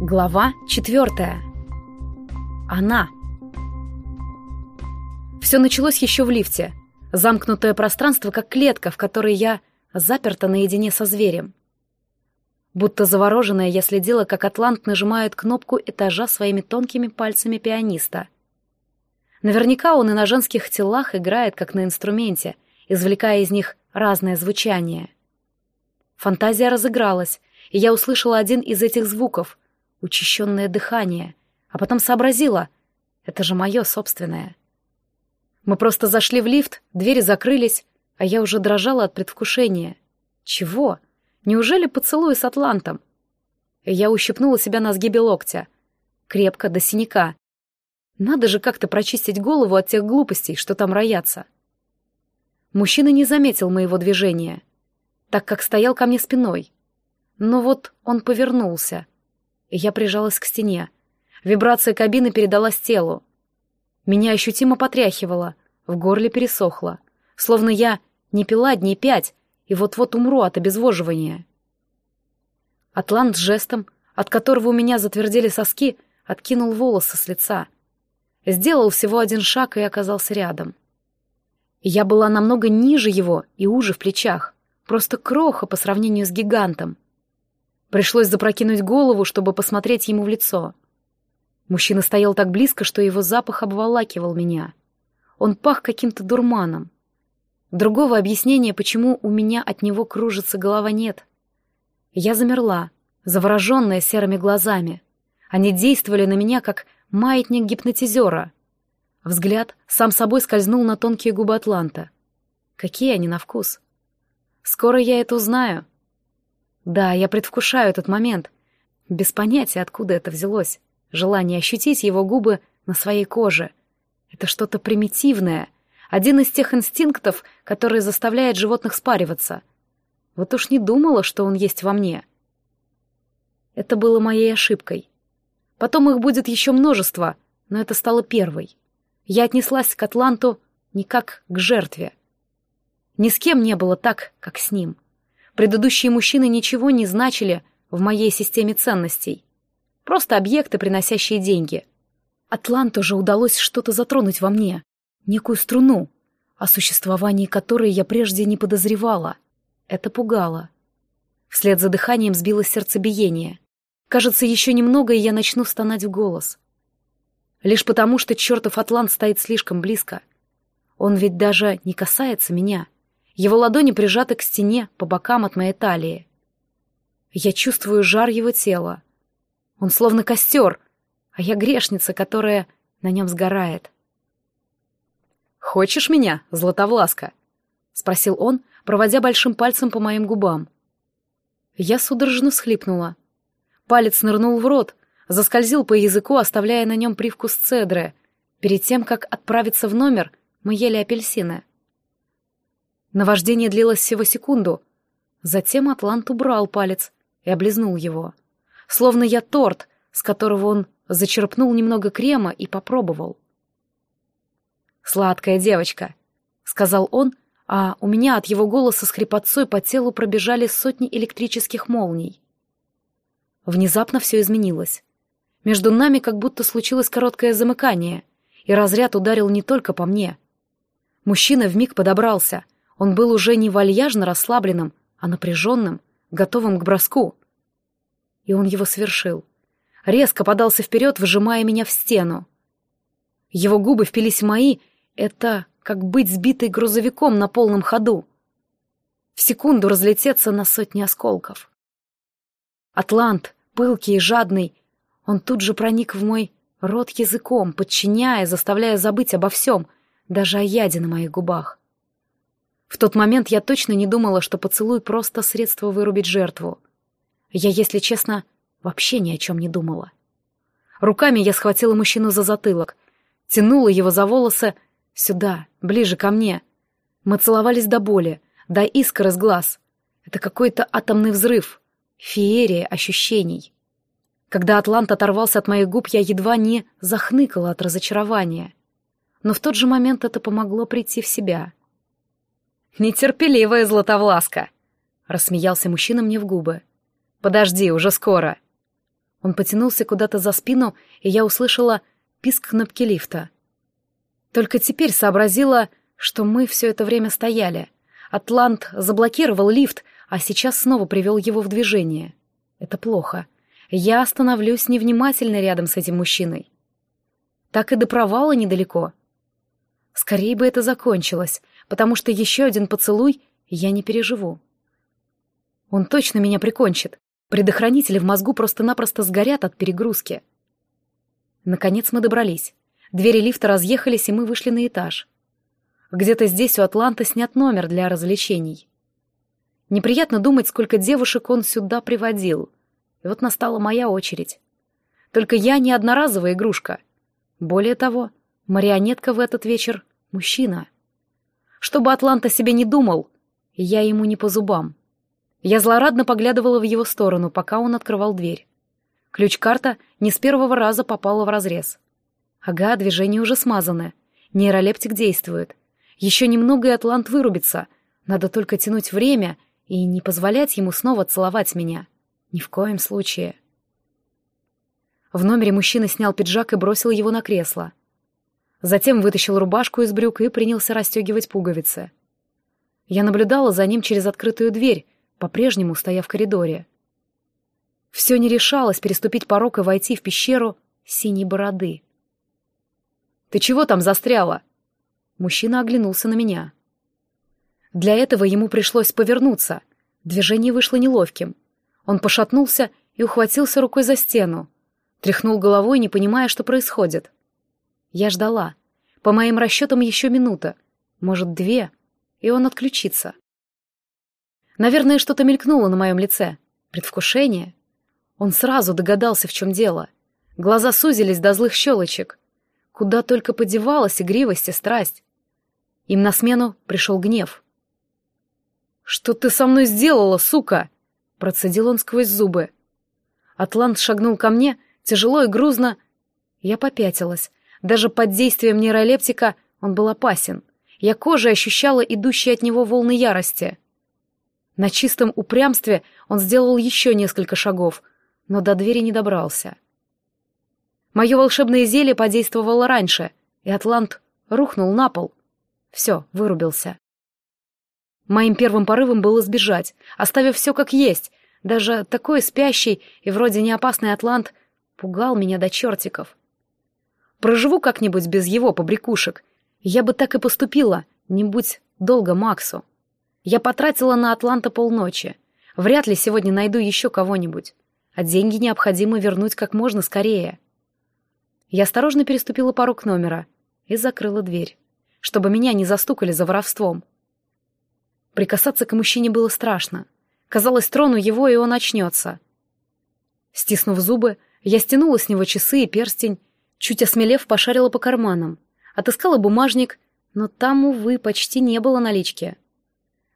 Глава четвертая. Она. Все началось еще в лифте. Замкнутое пространство, как клетка, в которой я заперта наедине со зверем. Будто завороженная, я следила, как Атлант нажимает кнопку этажа своими тонкими пальцами пианиста. Наверняка он и на женских телах играет, как на инструменте, извлекая из них разное звучание. Фантазия разыгралась, и я услышала один из этих звуков — учащенное дыхание, а потом сообразила — это же мое собственное. Мы просто зашли в лифт, двери закрылись, а я уже дрожала от предвкушения. Чего? Неужели поцелуй с Атлантом? Я ущипнула себя на сгибе локтя. Крепко, до синяка. Надо же как-то прочистить голову от тех глупостей, что там роятся. Мужчина не заметил моего движения, так как стоял ко мне спиной. Но вот он повернулся, я прижалась к стене. Вибрация кабины передалась телу. Меня ощутимо потряхивало, в горле пересохло, словно я не пила дней пять, и вот-вот умру от обезвоживания. Атлант жестом, от которого у меня затвердели соски, откинул волосы с лица. Сделал всего один шаг и оказался рядом. Я была намного ниже его и уже в плечах, просто кроха по сравнению с гигантом. Пришлось запрокинуть голову, чтобы посмотреть ему в лицо. Мужчина стоял так близко, что его запах обволакивал меня. Он пах каким-то дурманом. Другого объяснения, почему у меня от него кружится голова, нет. Я замерла, завороженная серыми глазами. Они действовали на меня, как маятник гипнотизера. Взгляд сам собой скользнул на тонкие губы Атланта. Какие они на вкус. Скоро я это узнаю. Да, я предвкушаю этот момент. Без понятия, откуда это взялось. Желание ощутить его губы на своей коже. Это что-то примитивное — один из тех инстинктов, которые заставляют животных спариваться. Вот уж не думала, что он есть во мне. Это было моей ошибкой. Потом их будет еще множество, но это стало первой. Я отнеслась к Атланту не как к жертве. Ни с кем не было так, как с ним. Предыдущие мужчины ничего не значили в моей системе ценностей. Просто объекты, приносящие деньги. Атланту же удалось что-то затронуть во мне, некую струну, о существовании которой я прежде не подозревала. Это пугало. Вслед за дыханием сбилось сердцебиение. Кажется, еще немного, и я начну стонать в голос. Лишь потому, что чертов атлант стоит слишком близко. Он ведь даже не касается меня. Его ладони прижаты к стене по бокам от моей талии. Я чувствую жар его тела. Он словно костер, а я грешница, которая на нем сгорает. «Хочешь меня, Златовласка?» — спросил он, проводя большим пальцем по моим губам. Я судорожно всхлипнула. Палец нырнул в рот, заскользил по языку, оставляя на нем привкус цедры. Перед тем, как отправиться в номер, мы ели апельсины. Наваждение длилось всего секунду. Затем Атлант убрал палец и облизнул его. Словно я торт, с которого он зачерпнул немного крема и попробовал. «Сладкая девочка», — сказал он, а у меня от его голоса с хрипотцой по телу пробежали сотни электрических молний. Внезапно все изменилось. Между нами как будто случилось короткое замыкание, и разряд ударил не только по мне. Мужчина вмиг подобрался. Он был уже не вальяжно расслабленным, а напряженным, готовым к броску. И он его совершил. Резко подался вперед, выжимая меня в стену. Его губы впились в мои, это как быть сбитой грузовиком на полном ходу. В секунду разлететься на сотни осколков. Атлант, пылкий и жадный, он тут же проник в мой рот языком, подчиняя, заставляя забыть обо всем, даже о яде на моих губах. В тот момент я точно не думала, что поцелуй просто средство вырубить жертву. Я, если честно, вообще ни о чем не думала. Руками я схватила мужчину за затылок, тянула его за волосы, Сюда, ближе ко мне. Мы целовались до боли, до искр из глаз. Это какой-то атомный взрыв, феерия ощущений. Когда Атлант оторвался от моих губ, я едва не захныкала от разочарования. Но в тот же момент это помогло прийти в себя. «Нетерпеливая златовласка!» — рассмеялся мужчина мне в губы. Подожди, уже скоро. Он потянулся куда-то за спину, и я услышала писк кнопки лифта. Только теперь сообразила, что мы все это время стояли. Атлант заблокировал лифт, а сейчас снова привел его в движение. Это плохо. Я становлюсь невнимательно рядом с этим мужчиной. Так и до провала недалеко. Скорее бы это закончилось, потому что еще один поцелуй я не переживу. Он точно меня прикончит. Предохранители в мозгу просто-напросто сгорят от перегрузки. Наконец мы добрались. Двери лифта разъехались, и мы вышли на этаж. Где-то здесь у Атланта снят номер для развлечений. Неприятно думать, сколько девушек он сюда приводил. И вот настала моя очередь. Только я не одноразовая игрушка. Более того, марионетка в этот вечер — мужчина. Чтобы Атланта себе не думал, я ему не по зубам. Я злорадно поглядывала в его сторону, пока он открывал дверь. Ключ-карта не с первого раза попала в разрез. Ага, движения уже смазаны. Нейролептик действует. Еще немного, и Атлант вырубится. Надо только тянуть время и не позволять ему снова целовать меня. Ни в коем случае. В номере мужчина снял пиджак и бросил его на кресло. Затем вытащил рубашку из брюк и принялся расстегивать пуговицы. Я наблюдала за ним через открытую дверь, по-прежнему стоя в коридоре. Все не решалось переступить порог и войти в пещеру синей бороды. «Ты чего там застряла?» Мужчина оглянулся на меня. Для этого ему пришлось повернуться. Движение вышло неловким. Он пошатнулся и ухватился рукой за стену. Тряхнул головой, не понимая, что происходит. Я ждала. По моим расчетам еще минута, может, две, и он отключится. Наверное, что-то мелькнуло на моем лице. Предвкушение. Он сразу догадался, в чем дело. Глаза сузились до злых щелочек. Куда только подевалась игривость и страсть. Им на смену пришел гнев. «Что ты со мной сделала, сука?» Процедил он сквозь зубы. Атлант шагнул ко мне, тяжело и грузно. Я попятилась. Даже под действием нейролептика он был опасен. Я кожей ощущала идущие от него волны ярости. На чистом упрямстве он сделал еще несколько шагов, но до двери не добрался. Мое волшебное зелье подействовало раньше, и Атлант рухнул на пол. Все, вырубился. Моим первым порывом было сбежать, оставив все как есть. Даже такой спящий и вроде не опасный Атлант пугал меня до чертиков. Проживу как-нибудь без его побрякушек. Я бы так и поступила, не будь долго Максу. Я потратила на Атланта полночи. Вряд ли сегодня найду еще кого-нибудь. А деньги необходимо вернуть как можно скорее. Я осторожно переступила порог номера и закрыла дверь, чтобы меня не застукали за воровством. Прикасаться к мужчине было страшно. Казалось, трону его, и он очнется. Стиснув зубы, я стянула с него часы и перстень, чуть осмелев, пошарила по карманам. Отыскала бумажник, но там, увы, почти не было налички.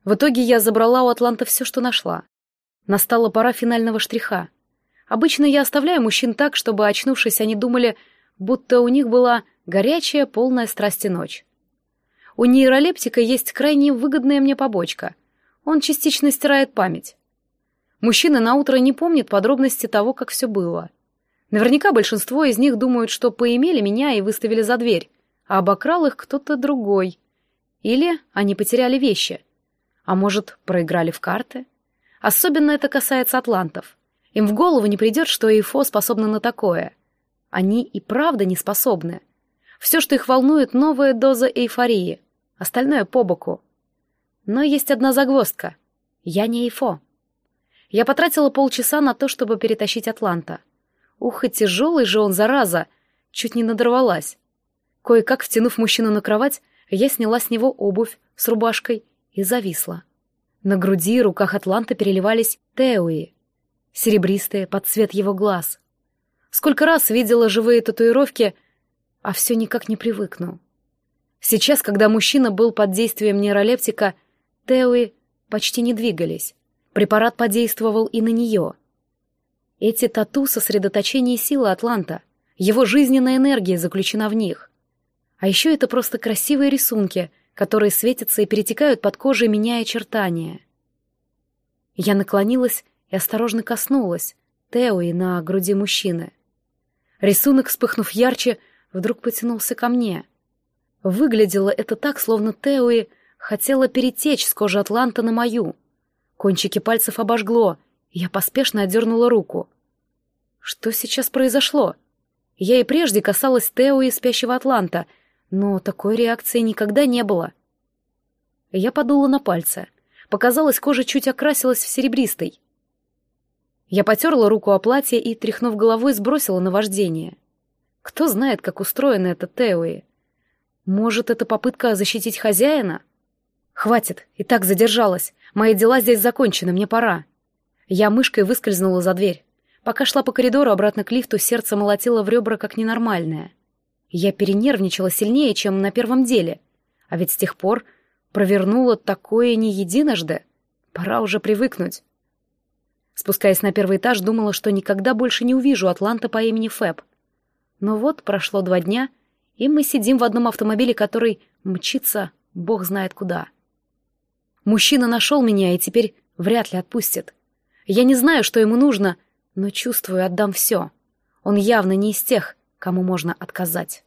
В итоге я забрала у Атланта все, что нашла. Настала пора финального штриха. Обычно я оставляю мужчин так, чтобы, очнувшись, они думали, будто у них была горячая, полная страсти ночь. У нейролептика есть крайне выгодная мне побочка. Он частично стирает память. Мужчины на утро не помнят подробности того, как все было. Наверняка большинство из них думают, что поимели меня и выставили за дверь, а обокрал их кто-то другой. Или они потеряли вещи — а может, проиграли в карты? Особенно это касается атлантов. Им в голову не придет, что Эйфо способна на такое. Они и правда не способны. Все, что их волнует, новая доза эйфории. Остальное по боку. Но есть одна загвоздка. Я не Эйфо. Я потратила полчаса на то, чтобы перетащить Атланта. Ух, и тяжелый же он, зараза! Чуть не надорвалась. Кое-как, втянув мужчину на кровать, я сняла с него обувь с рубашкой и зависла. На груди и руках Атланта переливались теуи, серебристые под цвет его глаз. Сколько раз видела живые татуировки, а все никак не привыкну. Сейчас, когда мужчина был под действием нейролептика, теуи почти не двигались. Препарат подействовал и на нее. Эти тату — сосредоточение силы Атланта. Его жизненная энергия заключена в них. А еще это просто красивые рисунки, которые светятся и перетекают под кожей, меняя очертания. Я наклонилась и осторожно коснулась Теуи на груди мужчины. Рисунок, вспыхнув ярче, вдруг потянулся ко мне. Выглядело это так, словно Теуи хотела перетечь с кожи Атланта на мою. Кончики пальцев обожгло, я поспешно отдернула руку. Что сейчас произошло? Я и прежде касалась Теуи спящего Атланта, но такой реакции никогда не было. Я подула на пальцы. Показалось, кожа чуть окрасилась в серебристый. Я потерла руку о платье и, тряхнув головой, сбросила наваждение. Кто знает, как устроена эта Теуи? Может, это попытка защитить хозяина? Хватит, и так задержалась. Мои дела здесь закончены, мне пора. Я мышкой выскользнула за дверь. Пока шла по коридору обратно к лифту, сердце молотило в ребра как ненормальное. Я перенервничала сильнее, чем на первом деле. А ведь с тех пор провернула такое не единожды. Пора уже привыкнуть. Спускаясь на первый этаж, думала, что никогда больше не увижу Атланта по имени Фэб. Но вот прошло два дня, и мы сидим в одном автомобиле, который мчится бог знает куда. Мужчина нашел меня и теперь вряд ли отпустит. Я не знаю, что ему нужно, но чувствую, отдам все. Он явно не из тех, кому можно отказать.